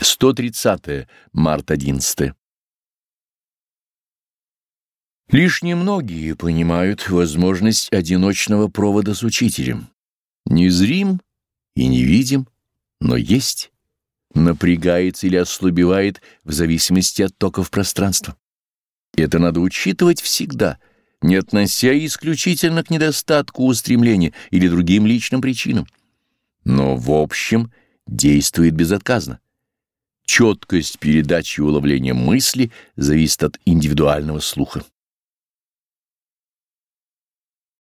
130 март 11 Лишь немногие понимают возможность одиночного провода с учителем. Незрим и невидим, но есть, напрягается или ослабевает в зависимости от токов пространства. Это надо учитывать всегда, не относя исключительно к недостатку устремления или другим личным причинам. Но в общем действует безотказно. Четкость передачи и уловления мысли зависит от индивидуального слуха.